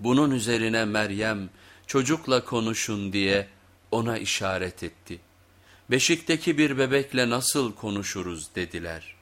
Bunun üzerine Meryem çocukla konuşun diye ona işaret etti. Beşikteki bir bebekle nasıl konuşuruz dediler.''